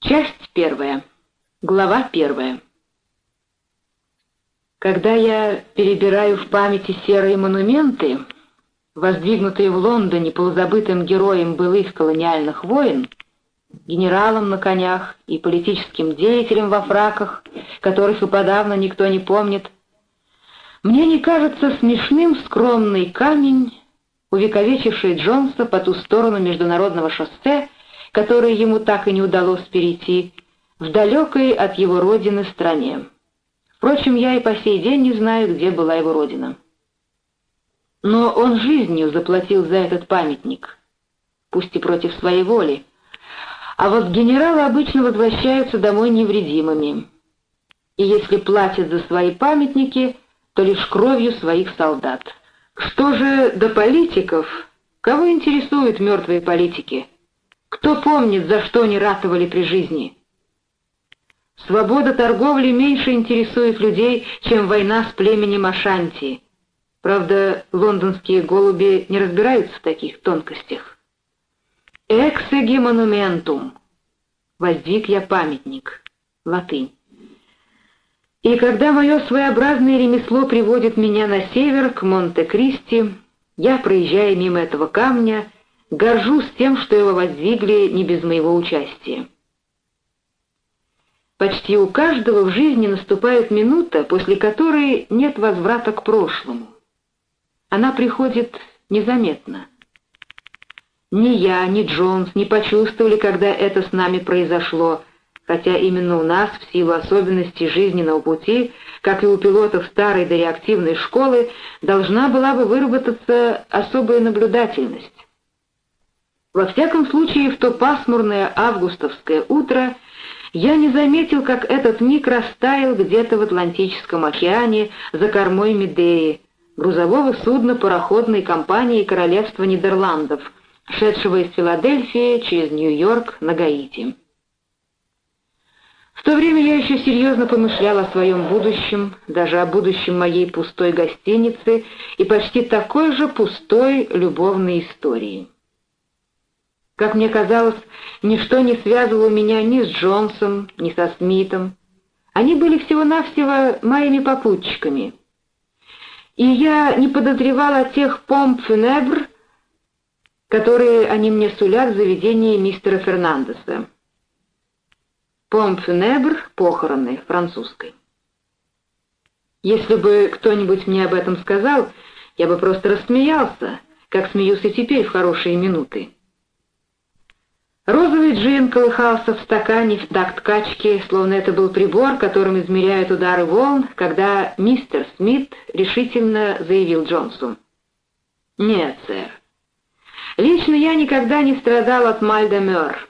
Часть первая. Глава первая. Когда я перебираю в памяти серые монументы, воздвигнутые в Лондоне полузабытым героем былых колониальных войн, генералам на конях и политическим деятелям во фраках, которых и подавно никто не помнит, мне не кажется смешным скромный камень, увековечивший Джонса по ту сторону международного шоссе, которое ему так и не удалось перейти, в далекой от его родины стране. Впрочем, я и по сей день не знаю, где была его родина. Но он жизнью заплатил за этот памятник, пусть и против своей воли. А вот генералы обычно возвращаются домой невредимыми. И если платят за свои памятники, то лишь кровью своих солдат. Что же до политиков? Кого интересуют мертвые политики? Кто помнит, за что они ратовали при жизни? Свобода торговли меньше интересует людей, чем война с племенем Ашанти. Правда, лондонские голуби не разбираются в таких тонкостях. «Эксеги монументум» — воздвиг я памятник, латынь. И когда мое своеобразное ремесло приводит меня на север, к Монте-Кристи, я, проезжая мимо этого камня, горжусь тем, что его воздвигли не без моего участия. Почти у каждого в жизни наступает минута, после которой нет возврата к прошлому. Она приходит незаметно. Ни я, ни Джонс не почувствовали, когда это с нами произошло, хотя именно у нас, в силу особенностей жизненного пути, как и у пилотов старой дореактивной школы, должна была бы выработаться особая наблюдательность. Во всяком случае, в то пасмурное августовское утро я не заметил, как этот миг растаял где-то в Атлантическом океане за кормой Медеи, грузового судна пароходной компании Королевства Нидерландов, шедшего из Филадельфии через Нью-Йорк на Гаити. В то время я еще серьезно помышлял о своем будущем, даже о будущем моей пустой гостиницы и почти такой же пустой любовной истории. Как мне казалось, ничто не связывало меня ни с Джонсом, ни со Смитом. Они были всего-навсего моими попутчиками. И я не подозревал о тех помп-фюнебр, которые они мне сулят в заведении мистера Фернандеса. Помп-фюнебр — похороны, французской. Если бы кто-нибудь мне об этом сказал, я бы просто рассмеялся, как смеюсь и теперь в хорошие минуты. Розовый джин колыхался в стакане в такт качки, словно это был прибор, которым измеряют удары волн, когда мистер Смит решительно заявил Джонсу. «Нет, сэр. Лично я никогда не страдал от мальдемер.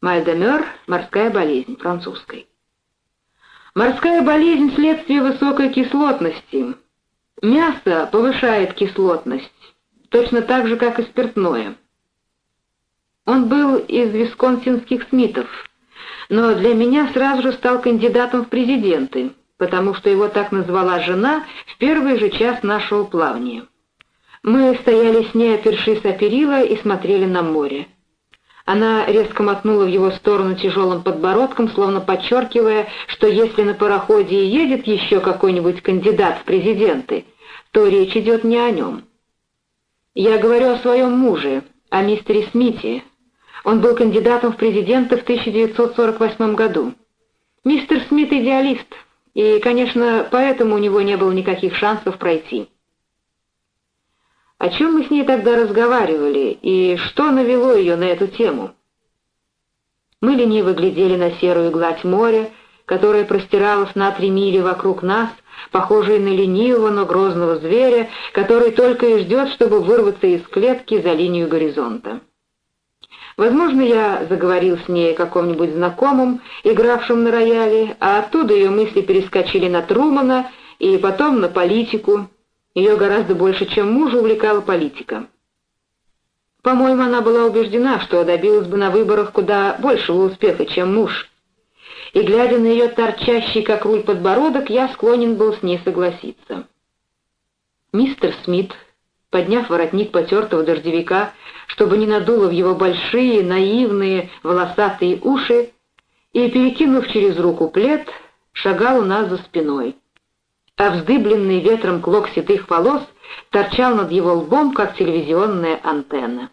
Мальдемер — морская болезнь, французской. Морская болезнь — следствие высокой кислотности. Мясо повышает кислотность, точно так же, как и спиртное. Он был из висконсинских Смитов, но для меня сразу же стал кандидатом в президенты, потому что его так назвала жена в первый же час нашего плавания. Мы стояли с ней, опершись о перила, и смотрели на море. Она резко мотнула в его сторону тяжелым подбородком, словно подчеркивая, что если на пароходе и едет еще какой-нибудь кандидат в президенты, то речь идет не о нем. Я говорю о своем муже, о мистере Смите, он был кандидатом в президенты в 1948 году. Мистер Смит идеалист, и, конечно, поэтому у него не было никаких шансов пройти. О чем мы с ней тогда разговаривали, и что навело ее на эту тему? Мы лениво глядели на серую гладь моря, которая простиралась на три мили вокруг нас, похожей на ленивого, но грозного зверя, который только и ждет, чтобы вырваться из клетки за линию горизонта. Возможно, я заговорил с ней о каком-нибудь знакомом, игравшем на рояле, а оттуда ее мысли перескочили на Трумана и потом на политику. Ее гораздо больше, чем мужа, увлекала политика. По-моему, она была убеждена, что добилась бы на выборах куда большего успеха, чем муж. И, глядя на ее торчащий, как руль подбородок, я склонен был с ней согласиться. Мистер Смит подняв воротник потертого дождевика, чтобы не надуло в его большие, наивные, волосатые уши, и, перекинув через руку плед, шагал у нас за спиной, а вздыбленный ветром клок седых волос торчал над его лбом, как телевизионная антенна.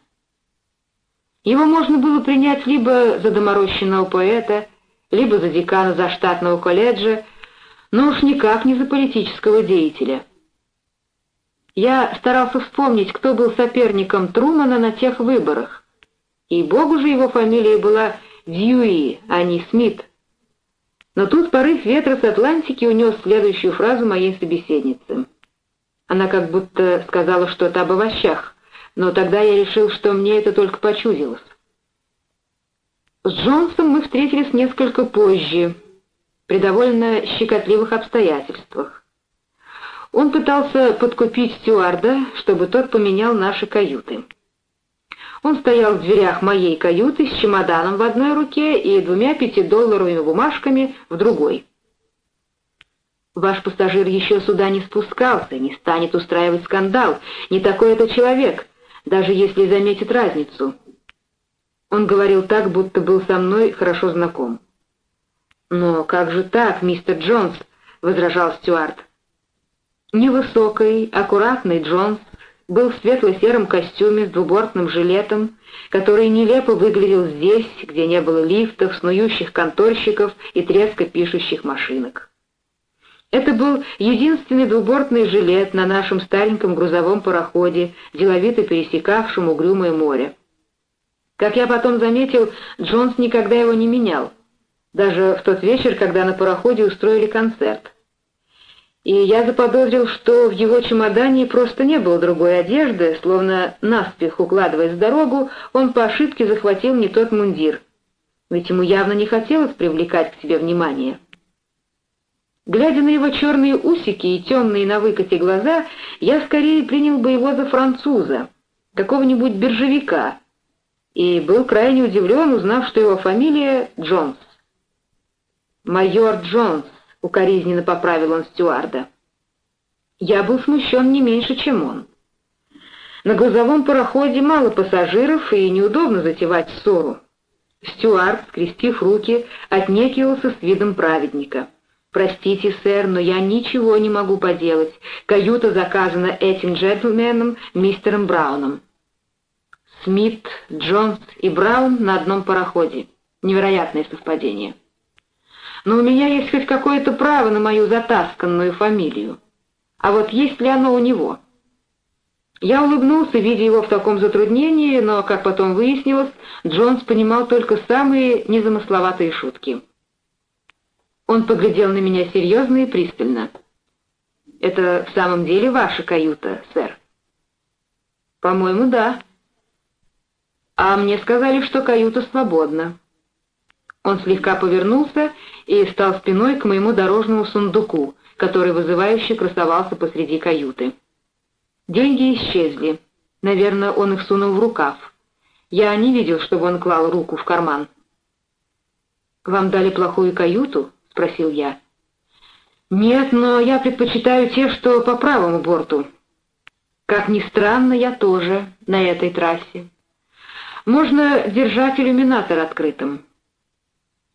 Его можно было принять либо за доморощенного поэта, либо за декана заштатного колледжа, но уж никак не за политического деятеля. Я старался вспомнить, кто был соперником Трумана на тех выборах, и богу же его фамилия была Дьюи, а не Смит. Но тут порыв ветра с Атлантики унес следующую фразу моей собеседницы. Она как будто сказала что-то об овощах, но тогда я решил, что мне это только почудилось. С Джонсом мы встретились несколько позже, при довольно щекотливых обстоятельствах. Он пытался подкупить стюарда, чтобы тот поменял наши каюты. Он стоял в дверях моей каюты с чемоданом в одной руке и двумя пятидолларовыми бумажками в другой. Ваш пассажир еще сюда не спускался, не станет устраивать скандал. Не такой это человек, даже если заметит разницу. Он говорил так, будто был со мной хорошо знаком. «Но как же так, мистер Джонс?» — возражал Стюарт. Невысокий, аккуратный Джонс был в светло-сером костюме с двубортным жилетом, который нелепо выглядел здесь, где не было лифтов, снующих конторщиков и треска пишущих машинок. Это был единственный двубортный жилет на нашем стареньком грузовом пароходе, деловито пересекавшем угрюмое море. Как я потом заметил, Джонс никогда его не менял, даже в тот вечер, когда на пароходе устроили концерт — и я заподозрил, что в его чемодане просто не было другой одежды, словно наспех укладываясь в дорогу, он по ошибке захватил не тот мундир. Ведь ему явно не хотелось привлекать к себе внимание. Глядя на его черные усики и темные на выкате глаза, я скорее принял бы его за француза, какого-нибудь биржевика, и был крайне удивлен, узнав, что его фамилия Джонс. «Майор Джонс», — укоризненно поправил он стюарда. Я был смущен не меньше, чем он. На грузовом пароходе мало пассажиров, и неудобно затевать ссору. Стюард, скрестив руки, отнекивался с видом праведника. «Простите, сэр, но я ничего не могу поделать. Каюта заказана этим джентльменом, мистером Брауном». Смит, Джонс и Браун на одном пароходе. Невероятное совпадение но у меня есть хоть какое-то право на мою затасканную фамилию. А вот есть ли оно у него? Я улыбнулся, видя его в таком затруднении, но, как потом выяснилось, Джонс понимал только самые незамысловатые шутки. Он поглядел на меня серьезно и пристально. «Это в самом деле ваша каюта, сэр?» «По-моему, да». «А мне сказали, что каюта свободна». Он слегка повернулся и стал спиной к моему дорожному сундуку, который вызывающе красовался посреди каюты. Деньги исчезли. Наверное, он их сунул в рукав. Я не видел, чтобы он клал руку в карман. «Вам дали плохую каюту?» — спросил я. «Нет, но я предпочитаю те, что по правому борту. Как ни странно, я тоже на этой трассе. Можно держать иллюминатор открытым».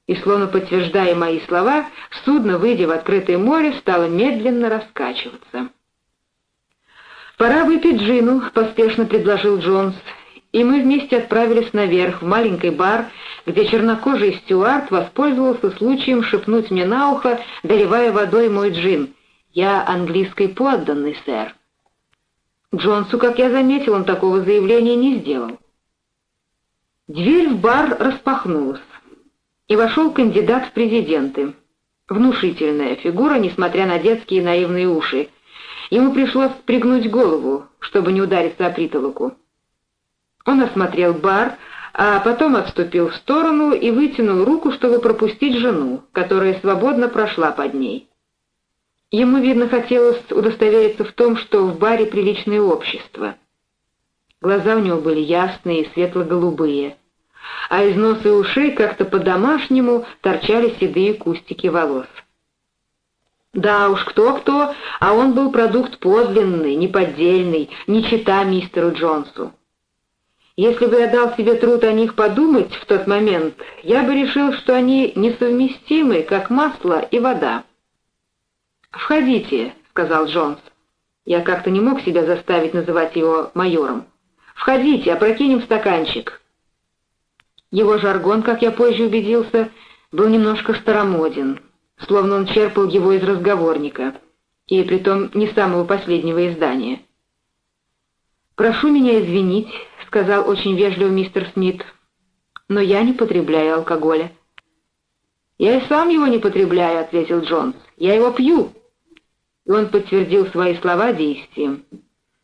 И, словно подтверждая мои слова, судно, выйдя в открытое море, стало медленно раскачиваться. «Пора выпить джину», — поспешно предложил Джонс, и мы вместе отправились наверх, в маленький бар, где чернокожий стюард воспользовался случаем шепнуть мне на ухо, доливая водой мой джин. «Я английский подданный, сэр». Джонсу, как я заметил, он такого заявления не сделал. Дверь в бар распахнулась и вошел кандидат в президенты. Внушительная фигура, несмотря на детские наивные уши. Ему пришлось пригнуть голову, чтобы не удариться о притолоку. Он осмотрел бар, а потом отступил в сторону и вытянул руку, чтобы пропустить жену, которая свободно прошла под ней. Ему, видно, хотелось удостовериться в том, что в баре приличное общество. Глаза у него были ясные и светло-голубые а из носа и ушей как-то по-домашнему торчали седые кустики волос. Да уж, кто-кто, а он был продукт подлинный, неподдельный, не чита мистеру Джонсу. Если бы я дал себе труд о них подумать в тот момент, я бы решил, что они несовместимы, как масло и вода. «Входите», — сказал Джонс. Я как-то не мог себя заставить называть его майором. «Входите, опрокинем стаканчик». Его жаргон, как я позже убедился, был немножко старомоден, словно он черпал его из разговорника, и притом не самого последнего издания. «Прошу меня извинить», — сказал очень вежливо мистер Смит, — «но я не потребляю алкоголя». «Я и сам его не потребляю», — ответил Джонс. «Я его пью». И он подтвердил свои слова действием.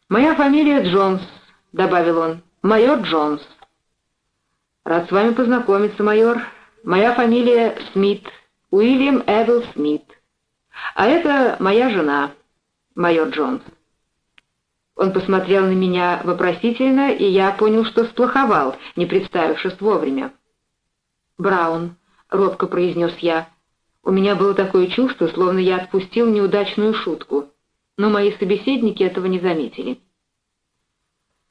«Моя фамилия Джонс», — добавил он, — «майор Джонс». «Рад с вами познакомиться, майор. Моя фамилия Смит, Уильям Эвел Смит. А это моя жена, майор Джонс». Он посмотрел на меня вопросительно, и я понял, что сплоховал, не представившись вовремя. «Браун», — робко произнес я, — «у меня было такое чувство, словно я отпустил неудачную шутку, но мои собеседники этого не заметили».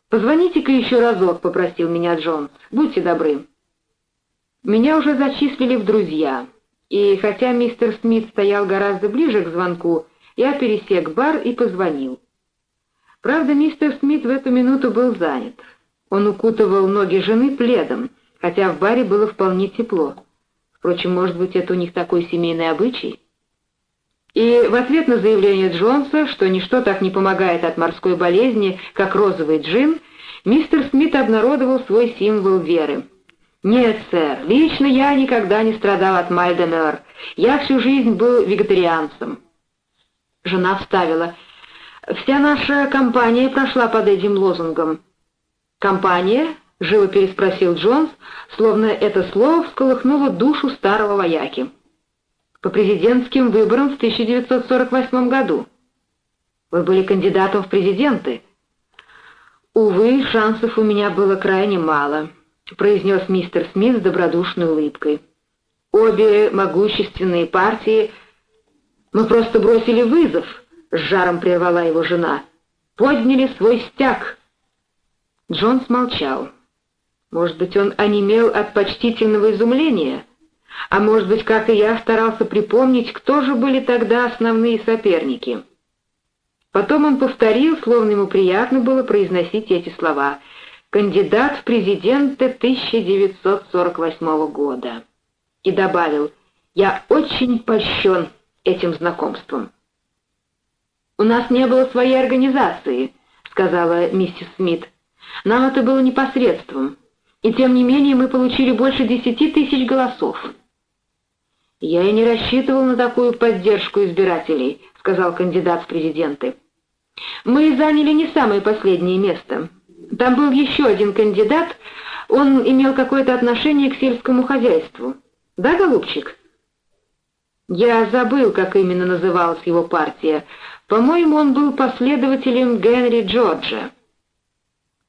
«Позвоните-ка еще разок», — попросил меня Джонс. «Будьте добры». Меня уже зачислили в друзья, и хотя мистер Смит стоял гораздо ближе к звонку, я пересек бар и позвонил. Правда, мистер Смит в эту минуту был занят. Он укутывал ноги жены пледом, хотя в баре было вполне тепло. Впрочем, может быть, это у них такой семейный обычай? И в ответ на заявление Джонса, что ничто так не помогает от морской болезни, как розовый джин, мистер Смит обнародовал свой символ веры. «Нет, сэр, лично я никогда не страдал от Мальденер. Я всю жизнь был вегетарианцем». Жена вставила — Вся наша компания прошла под этим лозунгом. «Компания?» — живо переспросил Джонс, словно это слово всколыхнуло душу старого вояки. «По президентским выборам в 1948 году. Вы были кандидатом в президенты?» «Увы, шансов у меня было крайне мало», — произнес мистер Смит с добродушной улыбкой. «Обе могущественные партии... Мы просто бросили вызов», — с жаром прервала его жена. «Подняли свой стяг!» Джон смолчал. Может быть, он онемел от почтительного изумления, а может быть, как и я, старался припомнить, кто же были тогда основные соперники. Потом он повторил, словно ему приятно было произносить эти слова, «Кандидат в президенты 1948 года». И добавил, «Я очень польщен этим знакомством». «У нас не было своей организации», — сказала миссис Смит. «Нам это было непосредством, и тем не менее мы получили больше десяти тысяч голосов». «Я и не рассчитывал на такую поддержку избирателей», — сказал кандидат в президенты. «Мы заняли не самое последнее место. Там был еще один кандидат, он имел какое-то отношение к сельскому хозяйству. Да, голубчик?» Я забыл, как именно называлась его партия, по-моему, он был последователем Генри Джорджа.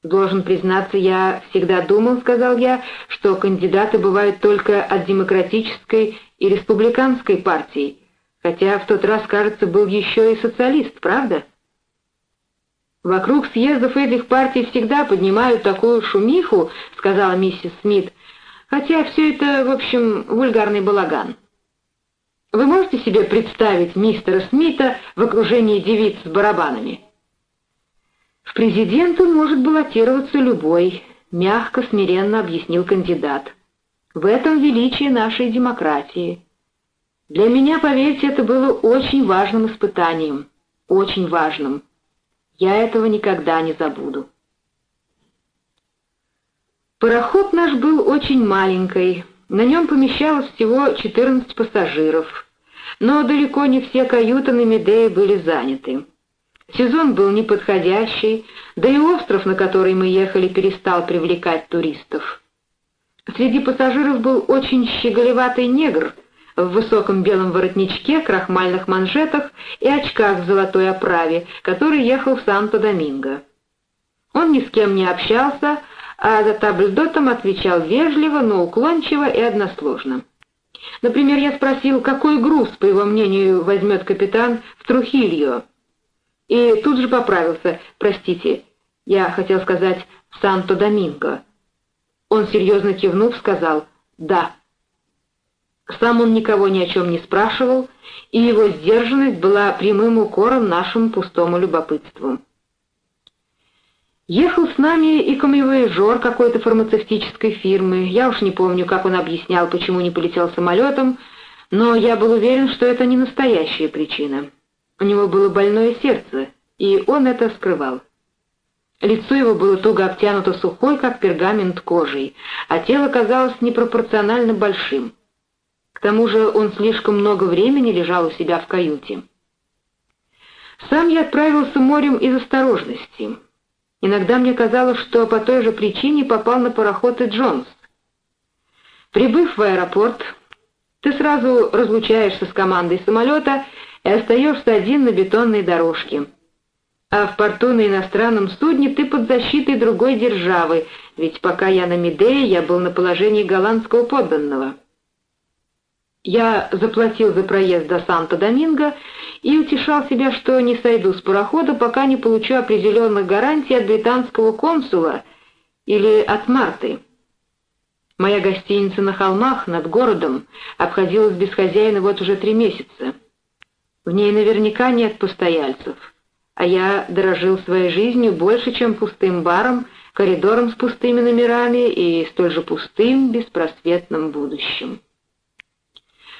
«Должен признаться, я всегда думал, — сказал я, — что кандидаты бывают только от демократической и республиканской партий, хотя в тот раз, кажется, был еще и социалист, правда?» «Вокруг съездов этих партий всегда поднимают такую шумиху», — сказала миссис Смит, «хотя все это, в общем, вульгарный балаган». Вы можете себе представить мистера Смита в окружении девиц с барабанами? В президенты может баллотироваться любой, мягко, смиренно объяснил кандидат. В этом величие нашей демократии. Для меня, поверьте, это было очень важным испытанием, очень важным. Я этого никогда не забуду. Пароход наш был очень маленький, на нем помещалось всего 14 пассажиров, но далеко не все каюты на Медее были заняты. Сезон был неподходящий, да и остров, на который мы ехали, перестал привлекать туристов. Среди пассажиров был очень щеголеватый негр в высоком белом воротничке, крахмальных манжетах и очках в золотой оправе, который ехал в Санто-Доминго. Он ни с кем не общался, а за табльдотом отвечал вежливо, но уклончиво и односложно. Например, я спросил, какой груз, по его мнению, возьмет капитан в Трухильо. И тут же поправился, простите, я хотел сказать в Санто-Доминго?» Он серьезно кивнув, сказал «Да». Сам он никого ни о чем не спрашивал, и его сдержанность была прямым укором нашему пустому любопытству. Ехал с нами и камевояжер какой-то фармацевтической фирмы. Я уж не помню, как он объяснял, почему не полетел самолетом, но я был уверен, что это не настоящая причина. У него было больное сердце, и он это скрывал. Лицо его было туго обтянуто сухой, как пергамент кожей, а тело казалось непропорционально большим. К тому же он слишком много времени лежал у себя в каюте. Сам я отправился морем из осторожности. Иногда мне казалось, что по той же причине попал на пароход и Джонс. Прибыв в аэропорт, ты сразу разлучаешься с командой самолета и остаешься один на бетонной дорожке. А в порту на иностранном судне ты под защитой другой державы, ведь пока я на Медее, я был на положении голландского подданного. Я заплатил за проезд до Санто-Доминго и утешал себя, что не сойду с парохода, пока не получу определенных гарантий от британского консула или от Марты. Моя гостиница на холмах над городом обходилась без хозяина вот уже три месяца. В ней наверняка нет постояльцев, а я дорожил своей жизнью больше, чем пустым баром, коридором с пустыми номерами и столь же пустым, беспросветным будущим.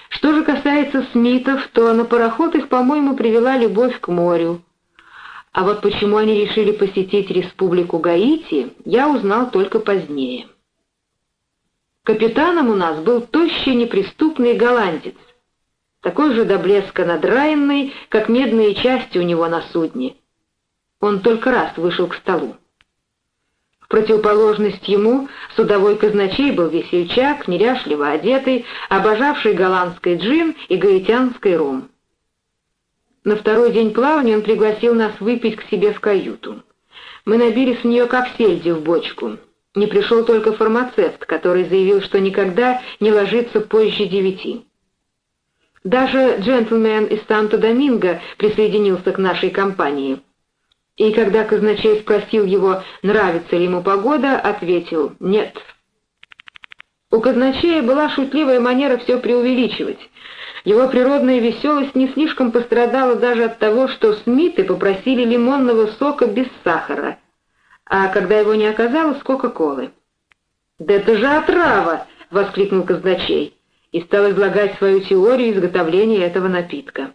Что же касается Смитов, то на пароход их, по-моему, привела любовь к морю. А вот почему они решили посетить республику Гаити, я узнал только позднее. Капитаном у нас был тощий неприступный голландец, такой же до блеска надраенный, как медные части у него на судне. Он только раз вышел к столу противоположность ему судовой казначей был весельчак, неряшливо одетый, обожавший голландский джин и гаитянский ром. На второй день плавания он пригласил нас выпить к себе в каюту. Мы набились в нее как сельди в бочку. Не пришел только фармацевт, который заявил, что никогда не ложится позже девяти. Даже джентльмен из Санто-Доминго присоединился к нашей компании — и когда казначей спросил его, нравится ли ему погода, ответил «нет». У казначея была шутливая манера все преувеличивать. Его природная веселость не слишком пострадала даже от того, что Смиты попросили лимонного сока без сахара, а когда его не оказалось, Кока-Колы. «Да это же отрава!» — воскликнул казначей и стал излагать свою теорию изготовления этого напитка.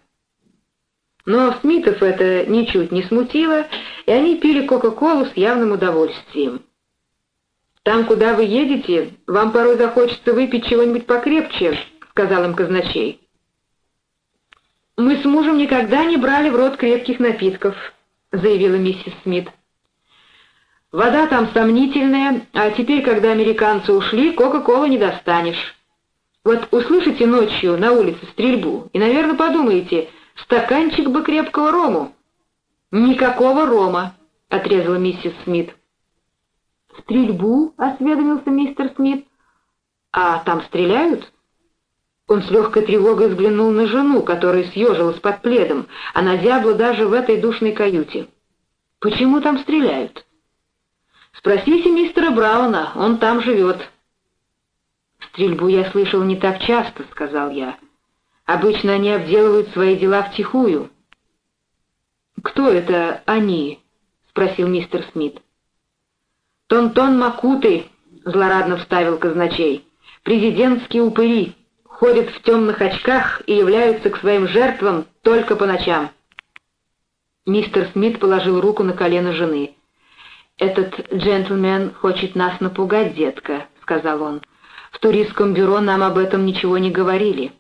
Но Смитов это ничуть не смутило, и они пили Кока-Колу с явным удовольствием. «Там, куда вы едете, вам порой захочется выпить чего-нибудь покрепче», — сказал им казначей. «Мы с мужем никогда не брали в рот крепких напитков», — заявила миссис Смит. «Вода там сомнительная, а теперь, когда американцы ушли, Кока-Колы не достанешь. Вот услышите ночью на улице стрельбу и, наверное, подумаете, Стаканчик бы крепкого рому». «Никакого рома», — отрезала миссис Смит. «Стрельбу?» — осведомился мистер Смит. «А там стреляют?» Он с легкой тревогой взглянул на жену, которая съежилась под пледом. Она зябла даже в этой душной каюте. «Почему там стреляют?» «Спросите мистера Брауна, он там живет». «Стрельбу я слышал не так часто», — сказал я. Обычно они обделывают свои дела втихую. «Кто это они?» — спросил мистер Смит. «Тон-тон Макуты», — злорадно вставил казначей. «Президентские упыри ходят в темных очках и являются к своим жертвам только по ночам». Мистер Смит положил руку на колено жены. «Этот джентльмен хочет нас напугать, детка», — сказал он. «В туристском бюро нам об этом ничего не говорили».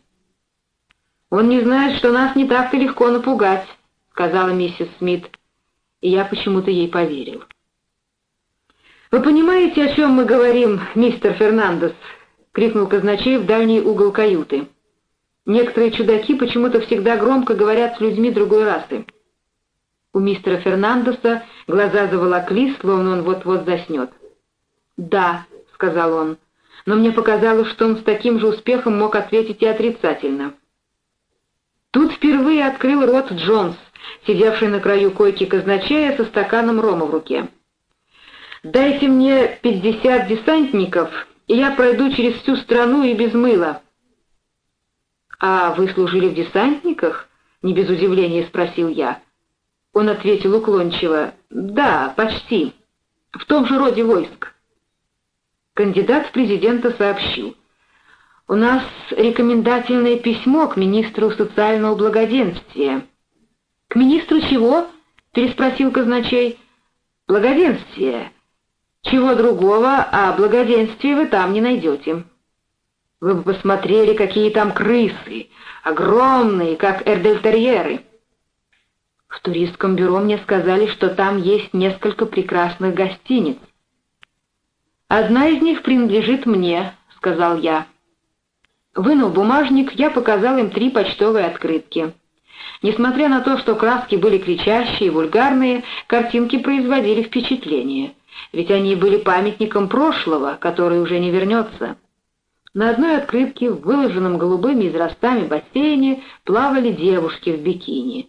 «Он не знает, что нас не так-то легко напугать», — сказала миссис Смит, и я почему-то ей поверил. «Вы понимаете, о чем мы говорим, мистер Фернандес?» — крикнул казначей в дальний угол каюты. «Некоторые чудаки почему-то всегда громко говорят с людьми другой расы». У мистера Фернандеса глаза заволоклись, словно он вот-вот заснет. «Да», — сказал он, — «но мне показалось, что он с таким же успехом мог ответить и отрицательно». Тут впервые открыл рот Джонс, сидевший на краю койки казначея со стаканом рома в руке. «Дайте мне пятьдесят десантников, и я пройду через всю страну и без мыла». «А вы служили в десантниках?» — не без удивления спросил я. Он ответил уклончиво, «Да, почти. В том же роде войск». Кандидат в президента сообщил, «У нас рекомендательное письмо к министру социального благоденствия». «К министру чего?» — переспросил казначей. «Благоденствия. Чего другого, а благоденствия вы там не найдете». Вы бы посмотрели, какие там крысы, огромные, как эрдельтерьеры. В туристском бюро мне сказали, что там есть несколько прекрасных гостиниц. «Одна из них принадлежит мне», — сказал я. Вынув бумажник, я показал им три почтовые открытки. Несмотря на то, что краски были кричащие и вульгарные, картинки производили впечатление, ведь они были памятником прошлого, который уже не вернется. На одной открытке, в выложенном голубыми израстами бассейне, плавали девушки в бикини.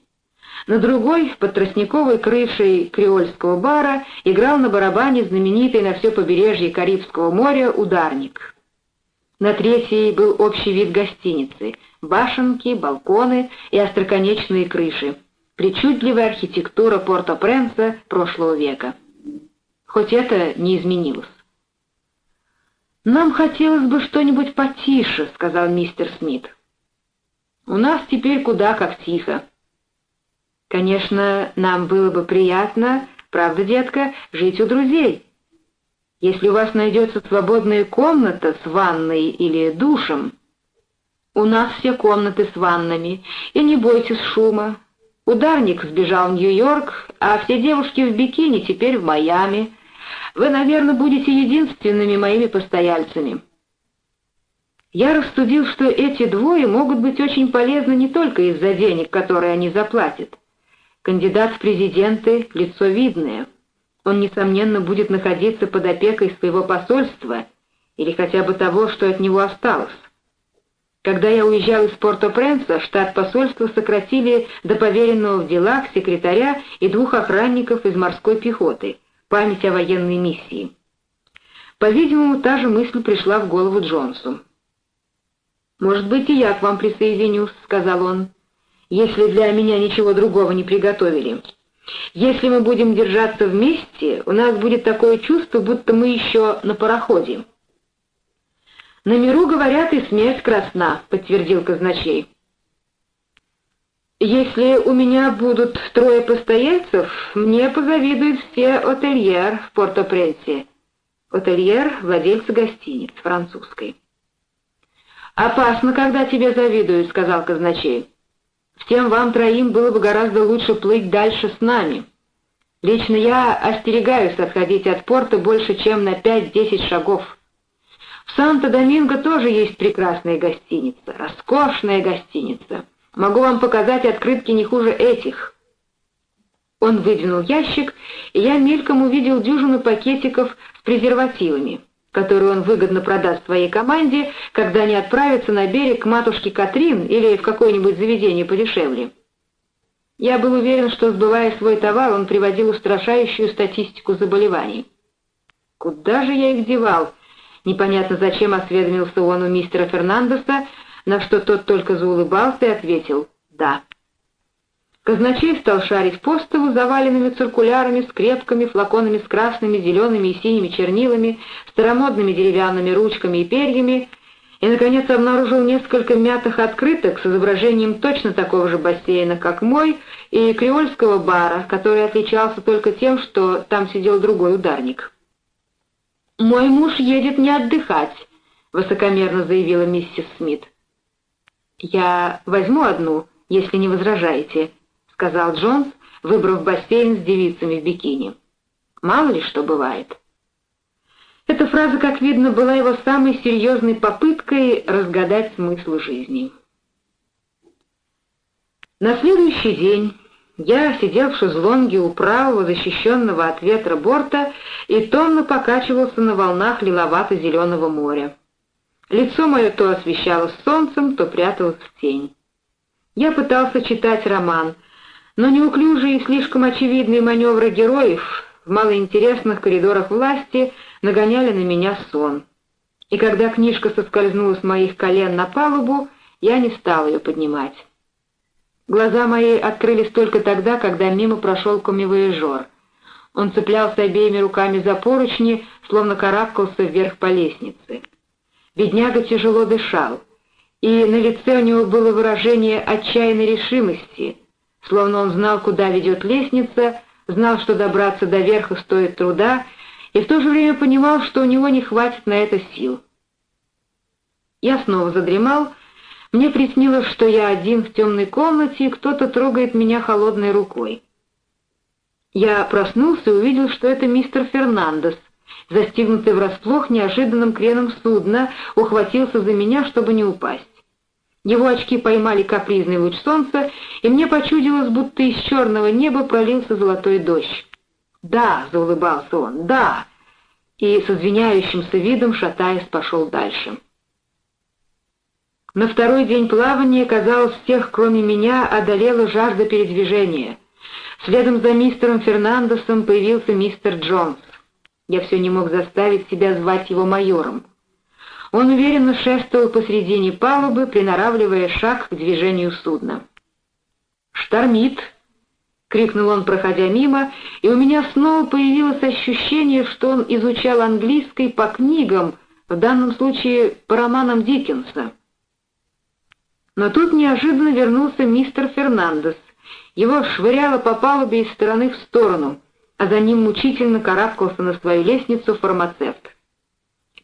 На другой, под тростниковой крышей креольского бара, играл на барабане знаменитый на все побережье Карибского моря ударник. На третьей был общий вид гостиницы — башенки, балконы и остроконечные крыши, причудливая архитектура Порто-Пренса прошлого века. Хоть это не изменилось. «Нам хотелось бы что-нибудь потише», — сказал мистер Смит. «У нас теперь куда как тихо». «Конечно, нам было бы приятно, правда, детка, жить у друзей. Если у вас найдется свободная комната с ванной или душем...» «У нас все комнаты с ваннами, и не бойтесь шума. Ударник сбежал в Нью-Йорк, а все девушки в бикини теперь в Майами». Вы, наверное, будете единственными моими постояльцами. Я рассудил, что эти двое могут быть очень полезны не только из-за денег, которые они заплатят. Кандидат в президенты — лицо видное. Он, несомненно, будет находиться под опекой своего посольства или хотя бы того, что от него осталось. Когда я уезжал из Порто-Пренса, штат посольства сократили до поверенного в делах секретаря и двух охранников из морской пехоты — память о военной миссии. По-видимому, та же мысль пришла в голову Джонсу. «Может быть, и я к вам присоединюсь», — сказал он, — «если для меня ничего другого не приготовили. Если мы будем держаться вместе, у нас будет такое чувство, будто мы еще на пароходе». «На миру, говорят, и смерть красна», — подтвердил казначей. Если у меня будут трое постояльцев, мне позавидуют все отельер в Порто-Пренсе. Отельер — владельцы гостиниц, французской. «Опасно, когда тебе завидуют», — сказал казначей. «Всем вам троим было бы гораздо лучше плыть дальше с нами. Лично я остерегаюсь отходить от порта больше, чем на пять-десять шагов. В Санто-Доминго тоже есть прекрасная гостиница, роскошная гостиница». Могу вам показать открытки не хуже этих». Он выдвинул ящик, и я мельком увидел дюжину пакетиков с презервативами, которые он выгодно продаст своей команде, когда они отправятся на берег к матушке Катрин или в какое-нибудь заведение подешевле. Я был уверен, что, сбывая свой товар, он приводил устрашающую статистику заболеваний. Куда же я их девал? Непонятно зачем осведомился он у мистера Фернандеса, на что тот только заулыбался и ответил «да». Казначей стал шарить по столу, заваленными циркулярами, скрепками, флаконами с красными, зелеными и синими чернилами, старомодными деревянными ручками и перьями, и, наконец, обнаружил несколько мятых открыток с изображением точно такого же бассейна, как мой, и креольского бара, который отличался только тем, что там сидел другой ударник. «Мой муж едет не отдыхать», — высокомерно заявила миссис Смит. «Я возьму одну, если не возражаете», — сказал Джонс, выбрав бассейн с девицами в бикини. «Мало ли что бывает». Эта фраза, как видно, была его самой серьезной попыткой разгадать смысл жизни. На следующий день я сидел в шезлонге у правого, защищенного от ветра борта, и томно покачивался на волнах лиловато-зеленого моря. Лицо мое то освещалось солнцем, то пряталось в тень. Я пытался читать роман, но неуклюжие и слишком очевидные маневры героев в малоинтересных коридорах власти нагоняли на меня сон. И когда книжка соскользнула с моих колен на палубу, я не стал ее поднимать. Глаза мои открылись только тогда, когда мимо прошел комивояжер. Он цеплялся обеими руками за поручни, словно карабкался вверх по лестнице. Бедняга тяжело дышал, и на лице у него было выражение отчаянной решимости, словно он знал, куда ведет лестница, знал, что добраться до верха стоит труда, и в то же время понимал, что у него не хватит на это сил. Я снова задремал, мне приснилось, что я один в темной комнате, и кто-то трогает меня холодной рукой. Я проснулся и увидел, что это мистер Фернандес, застигнутый врасплох неожиданным креном судна, ухватился за меня, чтобы не упасть. Его очки поймали капризный луч солнца, и мне почудилось, будто из черного неба пролился золотой дождь. «Да», — заулыбался он, — «да», и с извиняющимся видом, шатаясь, пошел дальше. На второй день плавания, казалось, всех, кроме меня, одолела жажда передвижения. Следом за мистером Фернандесом появился мистер Джонс. Я все не мог заставить себя звать его майором. Он уверенно шествовал посредине палубы, приноравливая шаг к движению судна. «Штормит!» — крикнул он, проходя мимо, и у меня снова появилось ощущение, что он изучал английский по книгам, в данном случае по романам Диккенса. Но тут неожиданно вернулся мистер Фернандес. Его швыряло по палубе из стороны в сторону, а за ним мучительно карабкался на свою лестницу фармацевт.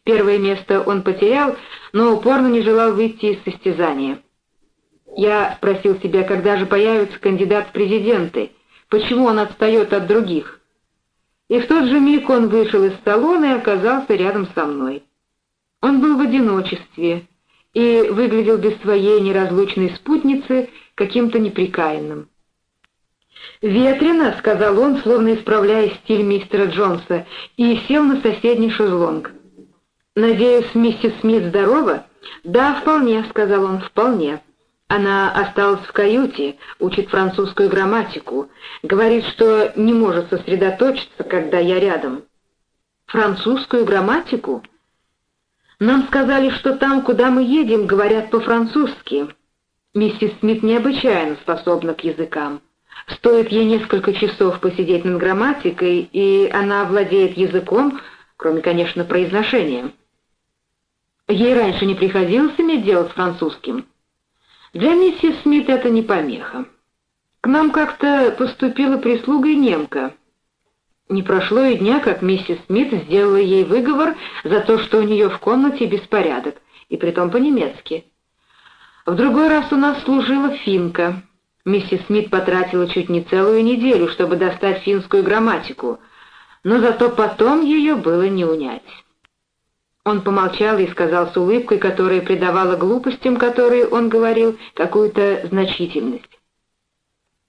Первое место он потерял, но упорно не желал выйти из состязания. Я спросил себя, когда же появится кандидат в президенты, почему он отстает от других. И в тот же миг он вышел из салона и оказался рядом со мной. Он был в одиночестве, и выглядел без своей неразлучной спутницы каким-то неприкаянным. «Ветрено», — сказал он, словно исправляя стиль мистера Джонса, и сел на соседний шезлонг. «Надеюсь, миссис Смит здорова?» «Да, вполне», — сказал он, — «вполне». Она осталась в каюте, учит французскую грамматику, говорит, что не может сосредоточиться, когда я рядом. «Французскую грамматику?» Нам сказали, что там, куда мы едем, говорят по-французски. Миссис Смит необычайно способна к языкам. Стоит ей несколько часов посидеть над грамматикой, и она владеет языком, кроме, конечно, произношения. Ей раньше не приходилось иметь дело с французским. Для миссис Смит это не помеха. К нам как-то поступила прислуга немка — не прошло и дня, как миссис Смит сделала ей выговор за то, что у нее в комнате беспорядок, и притом по-немецки. В другой раз у нас служила финка. Миссис Смит потратила чуть не целую неделю, чтобы достать финскую грамматику, но зато потом ее было не унять. Он помолчал и сказал с улыбкой, которая придавала глупостям, которые он говорил, какую-то значительность.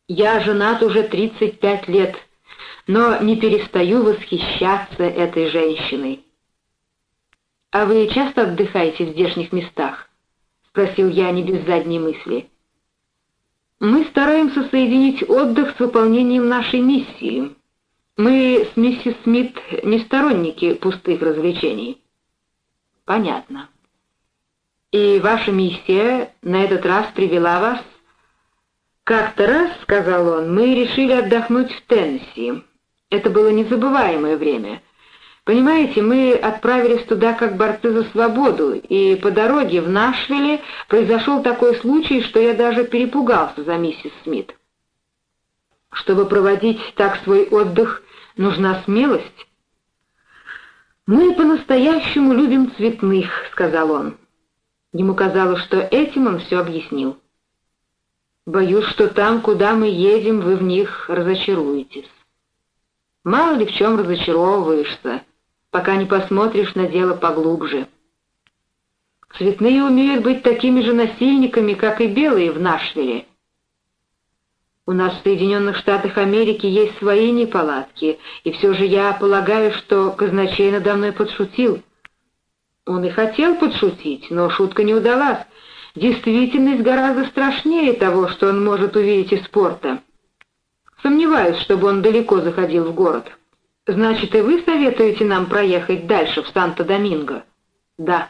«Я женат уже 35 лет», но не перестаю восхищаться этой женщиной. «А вы часто отдыхаете в здешних местах?» — спросил я не без задней мысли. «Мы стараемся соединить отдых с выполнением нашей миссии. Мы с миссис Смит не сторонники пустых развлечений». «Понятно. И ваша миссия на этот раз привела вас?» «Как-то раз, — сказал он, — мы решили отдохнуть в Теннесси. Это было незабываемое время. Понимаете, мы отправились туда как борцы за свободу, и по дороге в Нашвилле произошел такой случай, что я даже перепугался за миссис Смит. Чтобы проводить так свой отдых, нужна смелость. «Мы по-настоящему любим цветных», — сказал он. Ему казалось, что этим он все объяснил. «Боюсь, что там, куда мы едем, вы в них разочаруетесь». Мало ли в чем разочаровываешься, пока не посмотришь на дело поглубже. Цветные умеют быть такими же насильниками, как и белые в Нашвилле. У нас в Соединенных Штатах Америки есть свои неполадки, и все же я полагаю, что казначей надо мной подшутил. Он и хотел подшутить, но шутка не удалась. Действительность гораздо страшнее того, что он может увидеть из спорта. Сомневаюсь, чтобы он далеко заходил в город. «Значит, и вы советуете нам проехать дальше в Санто-Доминго?» «Да».